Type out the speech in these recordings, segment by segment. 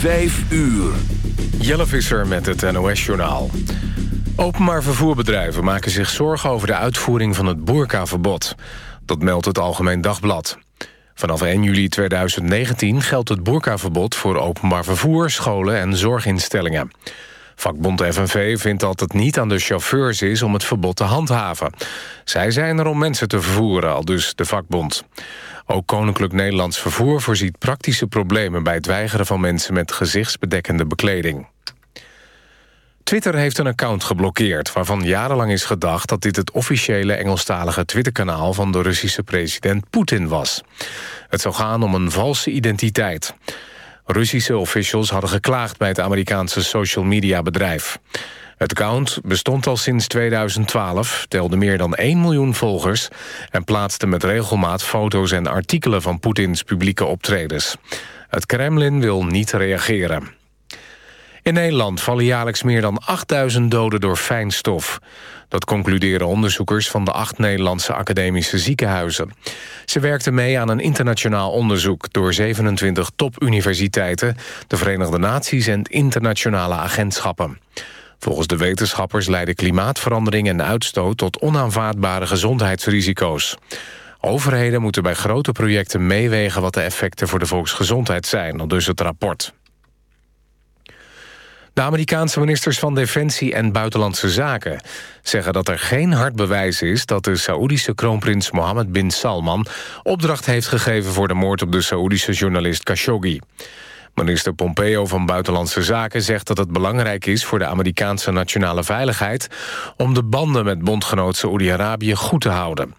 Vijf uur. Jelle Visser met het NOS-journaal. Openbaar vervoerbedrijven maken zich zorgen over de uitvoering van het boerkaverbod. Dat meldt het Algemeen Dagblad. Vanaf 1 juli 2019 geldt het boerkaverbod voor openbaar vervoer, scholen en zorginstellingen. Vakbond FNV vindt dat het niet aan de chauffeurs is om het verbod te handhaven. Zij zijn er om mensen te vervoeren, al dus de vakbond. Ook Koninklijk Nederlands Vervoer voorziet praktische problemen... bij het weigeren van mensen met gezichtsbedekkende bekleding. Twitter heeft een account geblokkeerd... waarvan jarenlang is gedacht dat dit het officiële Engelstalige Twitterkanaal... van de Russische president Poetin was. Het zou gaan om een valse identiteit. Russische officials hadden geklaagd bij het Amerikaanse social media bedrijf. Het account bestond al sinds 2012, telde meer dan 1 miljoen volgers... en plaatste met regelmaat foto's en artikelen van Poetins publieke optredens. Het Kremlin wil niet reageren. In Nederland vallen jaarlijks meer dan 8000 doden door fijnstof. Dat concluderen onderzoekers van de acht Nederlandse academische ziekenhuizen. Ze werkten mee aan een internationaal onderzoek... door 27 topuniversiteiten, de Verenigde Naties en internationale agentschappen. Volgens de wetenschappers leiden klimaatverandering en uitstoot... tot onaanvaardbare gezondheidsrisico's. Overheden moeten bij grote projecten meewegen... wat de effecten voor de volksgezondheid zijn, al dus het rapport. De Amerikaanse ministers van Defensie en Buitenlandse Zaken zeggen dat er geen hard bewijs is dat de Saoedische kroonprins Mohammed bin Salman opdracht heeft gegeven voor de moord op de Saoedische journalist Khashoggi. Minister Pompeo van Buitenlandse Zaken zegt dat het belangrijk is... voor de Amerikaanse nationale veiligheid... om de banden met bondgenoot Saoedi-Arabië goed te houden.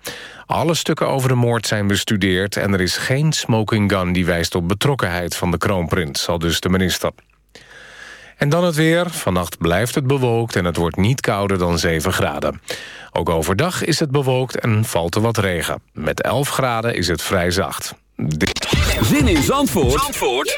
Alle stukken over de moord zijn bestudeerd... en er is geen smoking gun die wijst op betrokkenheid van de kroonprins... zal dus de minister. En dan het weer. Vannacht blijft het bewolkt en het wordt niet kouder dan 7 graden. Ook overdag is het bewolkt en valt er wat regen. Met 11 graden is het vrij zacht. Zin in Zandvoort, Zandvoort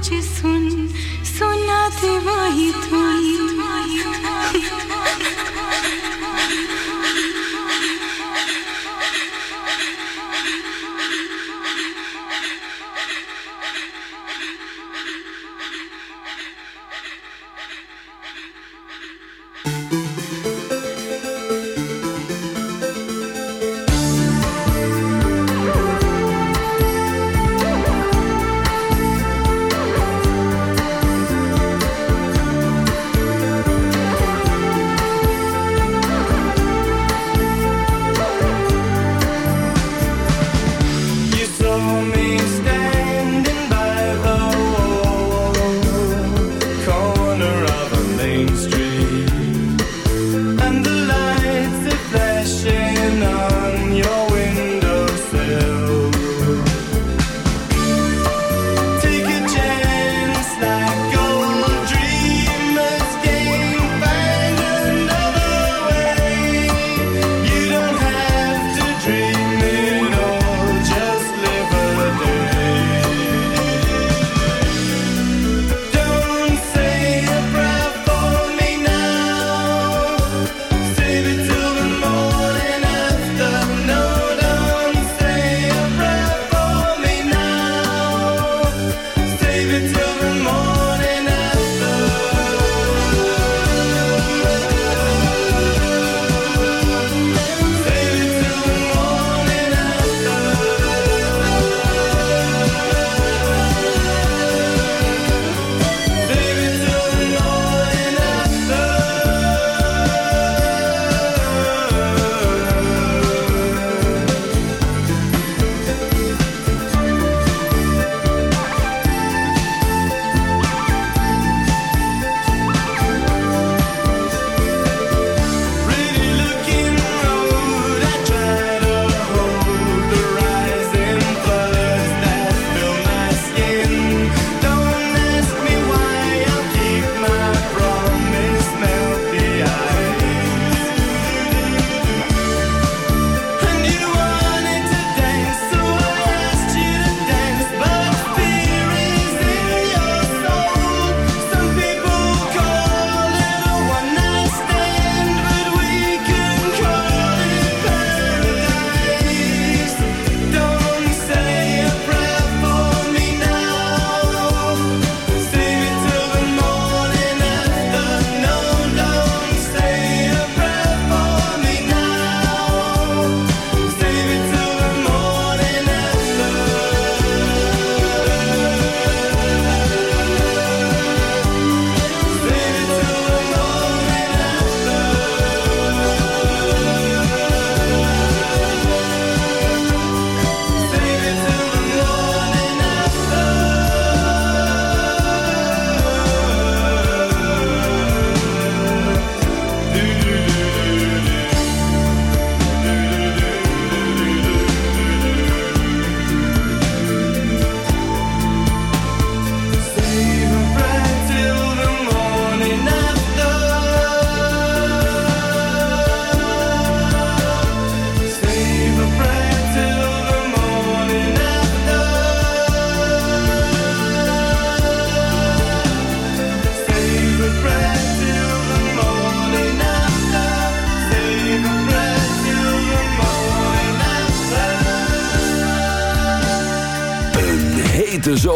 मुझे सुन सुनाते वही तू।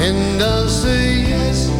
and I'll say yes.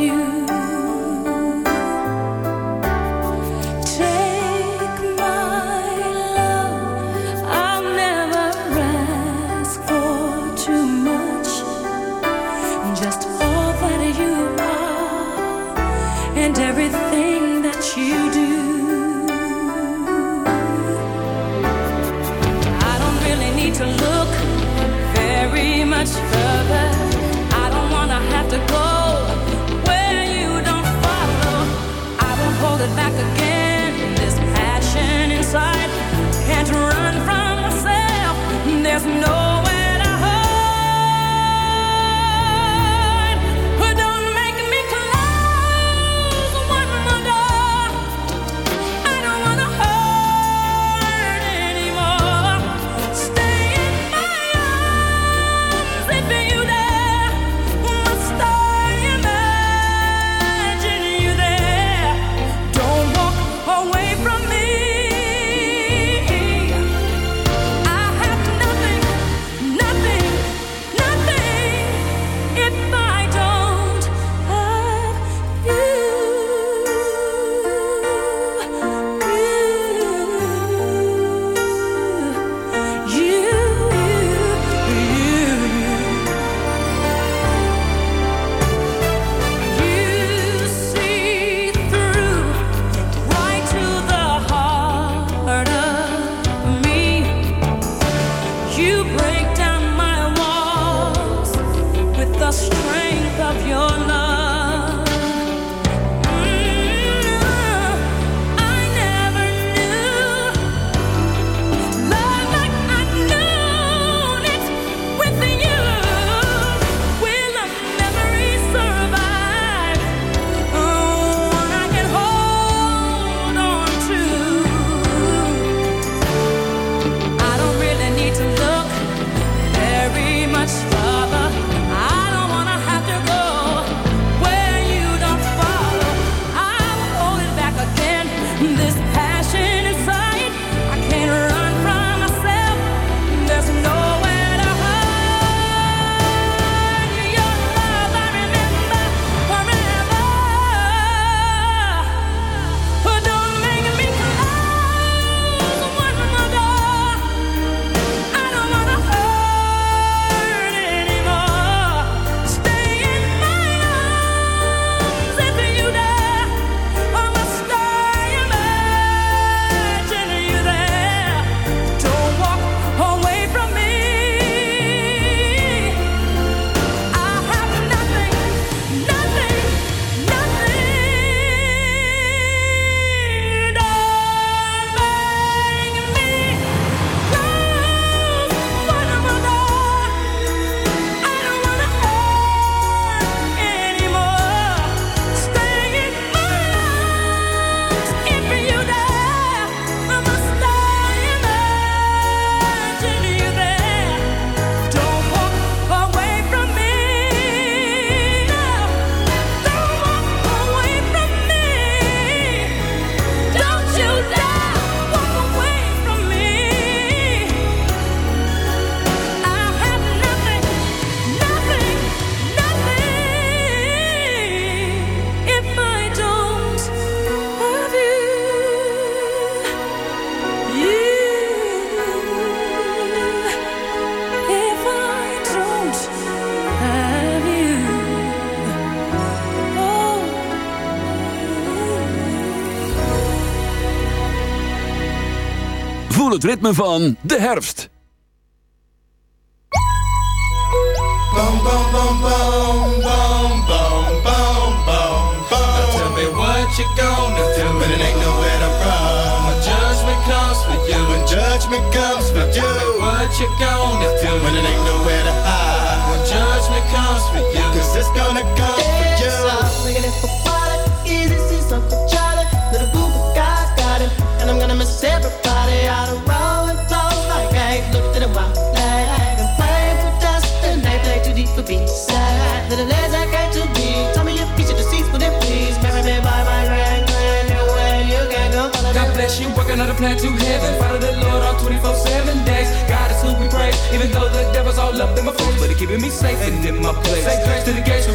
you. Voel het ritme van de herfst. Boom, boom, boom, boom, boom, boom, boom, boom, boom. Now tell me what you gonna do when it ain't nowhere to run. When judgment comes for you, when judgment comes for you. Tell me what you gonna do when it ain't nowhere to hide. When judgment comes for you, 'cause it's gonna come for you. Looking at for water, easy see some Charlie. Little boo guy's got him, and I'm gonna miss everybody Little I to be. Tell me but then please my God bless you, working on plan to heaven. Follow the Lord on 24 7 days. God is who we praise, even though the devil's all up in my face. But keeping me safe my place. Grace to the gates we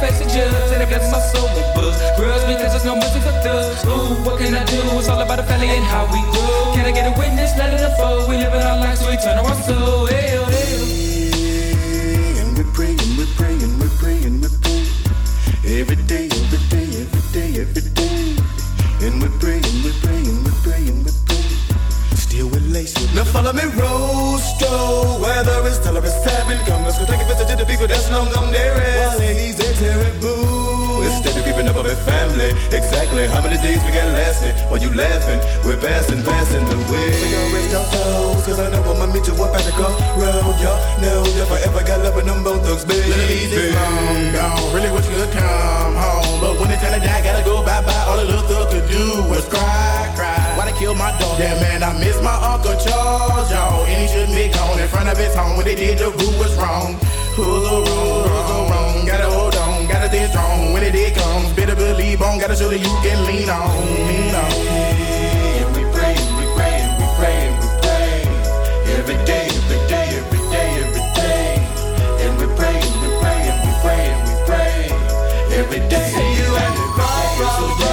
face judge. It blesses my soul with because there's no mercy for thugs. Ooh, what can I do? It's all about the family and how we. Can I get a witness? Let it unfold. We live in our lives, so we turn our. Hey, follow me, Rosto. Oh. Whether it's tell or it's seven. Come, let's go take a visit to the people that's long gone there is. While ladies, they terrible. Instead of keeping up with family. Exactly how many days we got lasting? While you laughing, we're passing, passing the way. We gon' rest our toes, cause I know I'ma meet you up at the crossroad. Y'all know if I ever got love with them both thugs, baby. Ladies, long gone. Really wish you could come home. But when it's time to die, gotta go bye bye. All the little thug could do was cry, cry. Why they kill my dog? Yeah, man, I miss my Uncle Charles. And shouldn't be gone in front of his home. When they did, the group was wrong. Who's so wrong? Who's so wrong? Gotta hold on, gotta stay strong. When it day comes, better believe on. Gotta show that you can lean on, lean on. And we praying, we praying, we praying, we praying. Every day, every day, every day, every day. And we praying, we praying, we praying, we praying. Every day. See you at the crossroads, crossroads,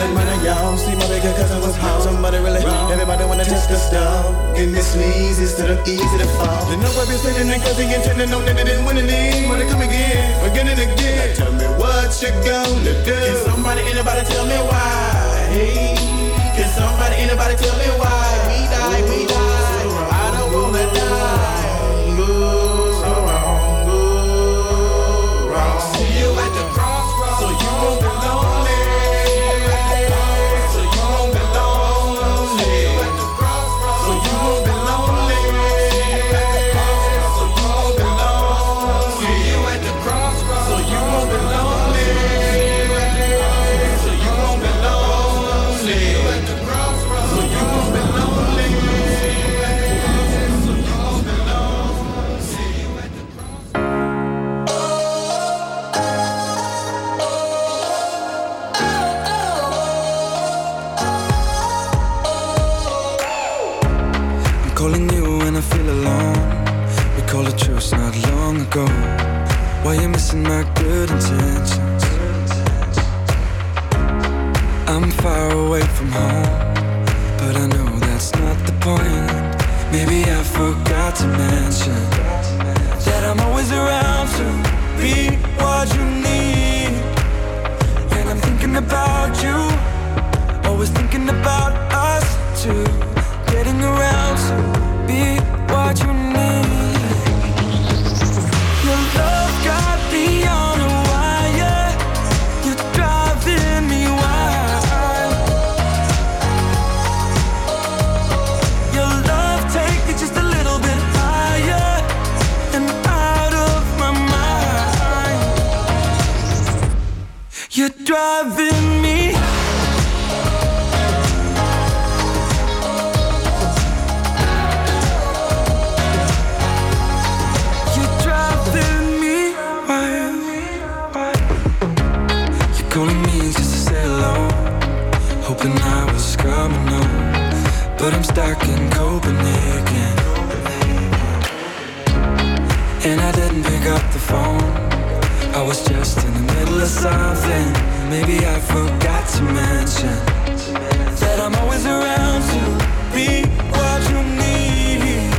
feeling when I yawn. See my bigger cousin was home. Somebody really wrong. Everybody wanna test the stuff. Give me sneezes to the easy to fall. They know I've been sitting in cause he intended no that they didn't win any. Wanna come again, again and again. Now tell me what you gonna do. Can somebody, anybody tell me why? Hey. Can somebody, anybody tell me why? We die, we die. was just in the middle of something. Maybe I forgot to mention That I'm always around to be what you need.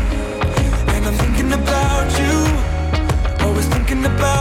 And I'm thinking about you Always thinking about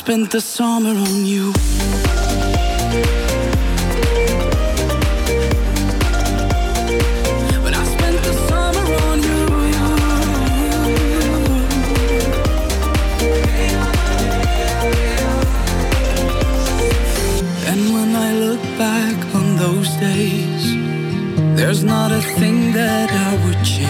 I spent the summer on you. and when i look Back on those days, there's not a thing that I would change.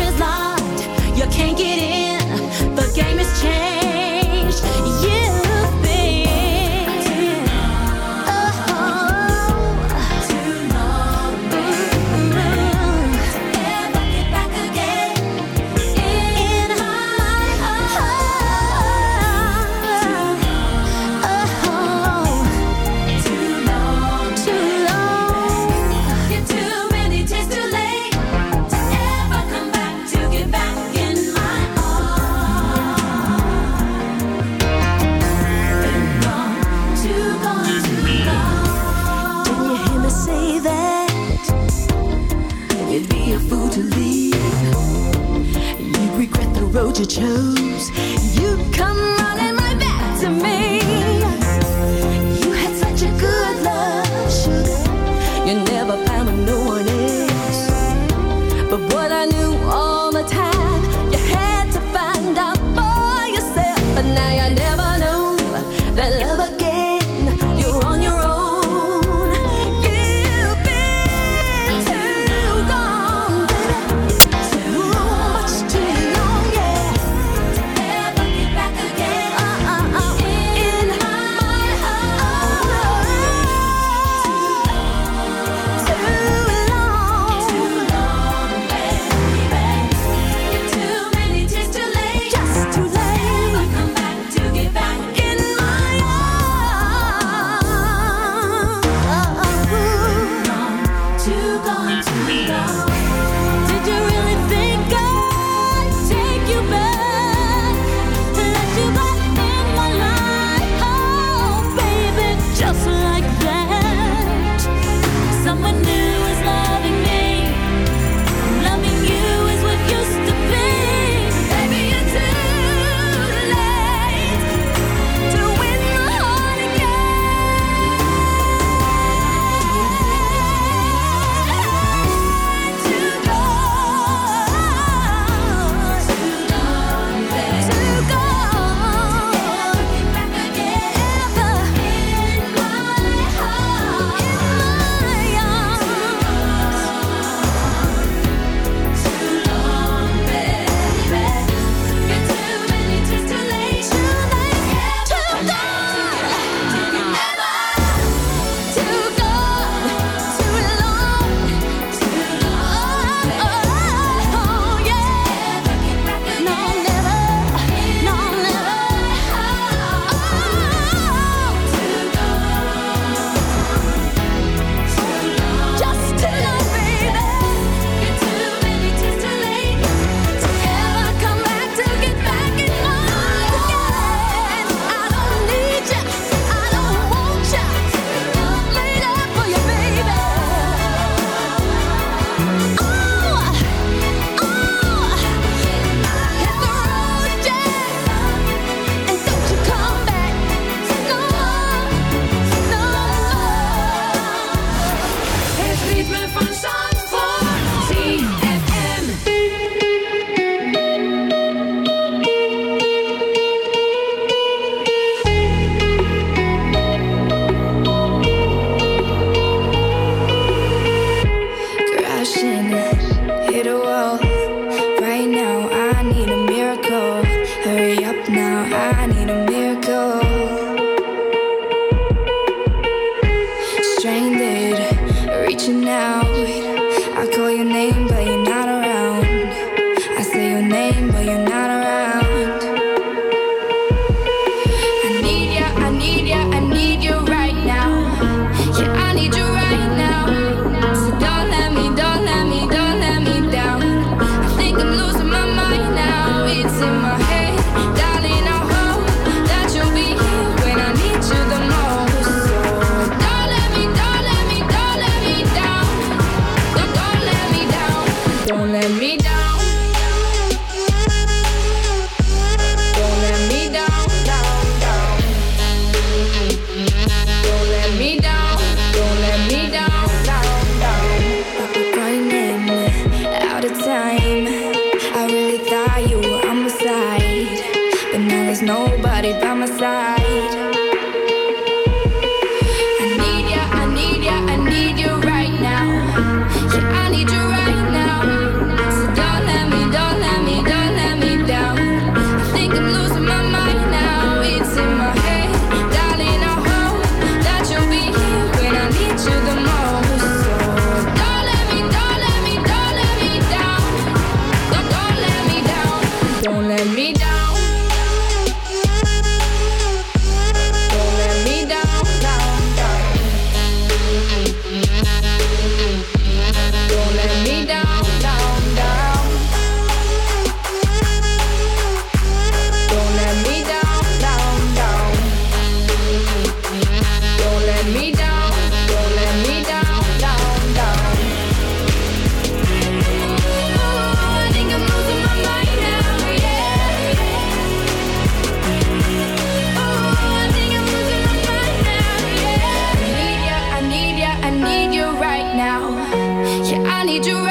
need you right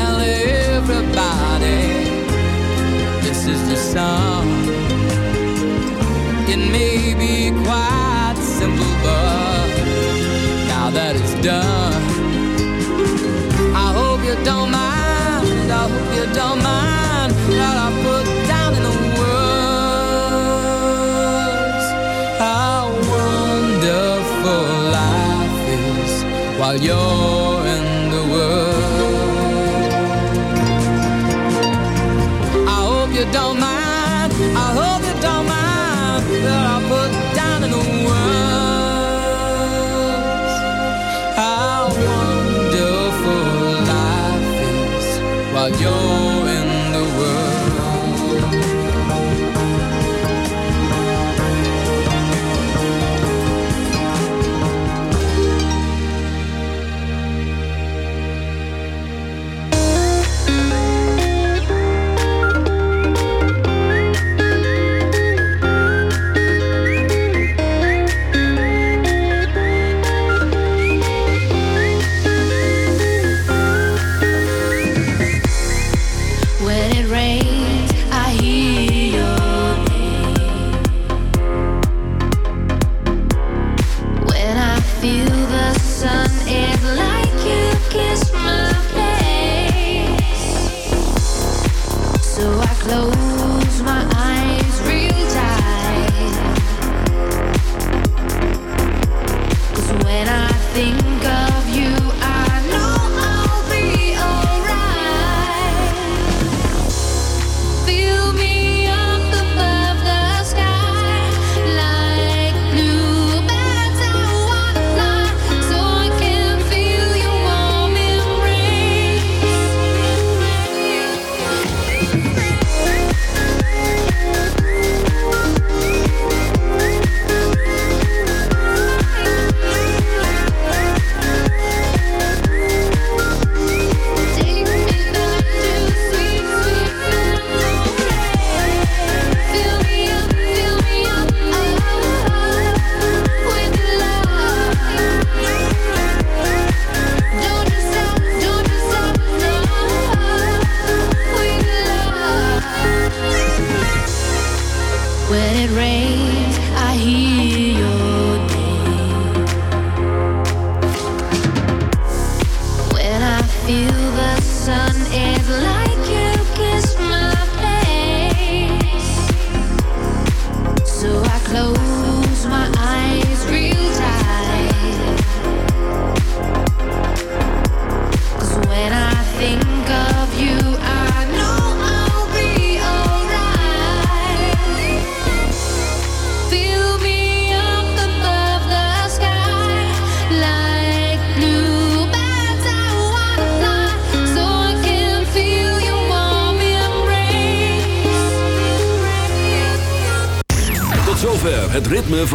your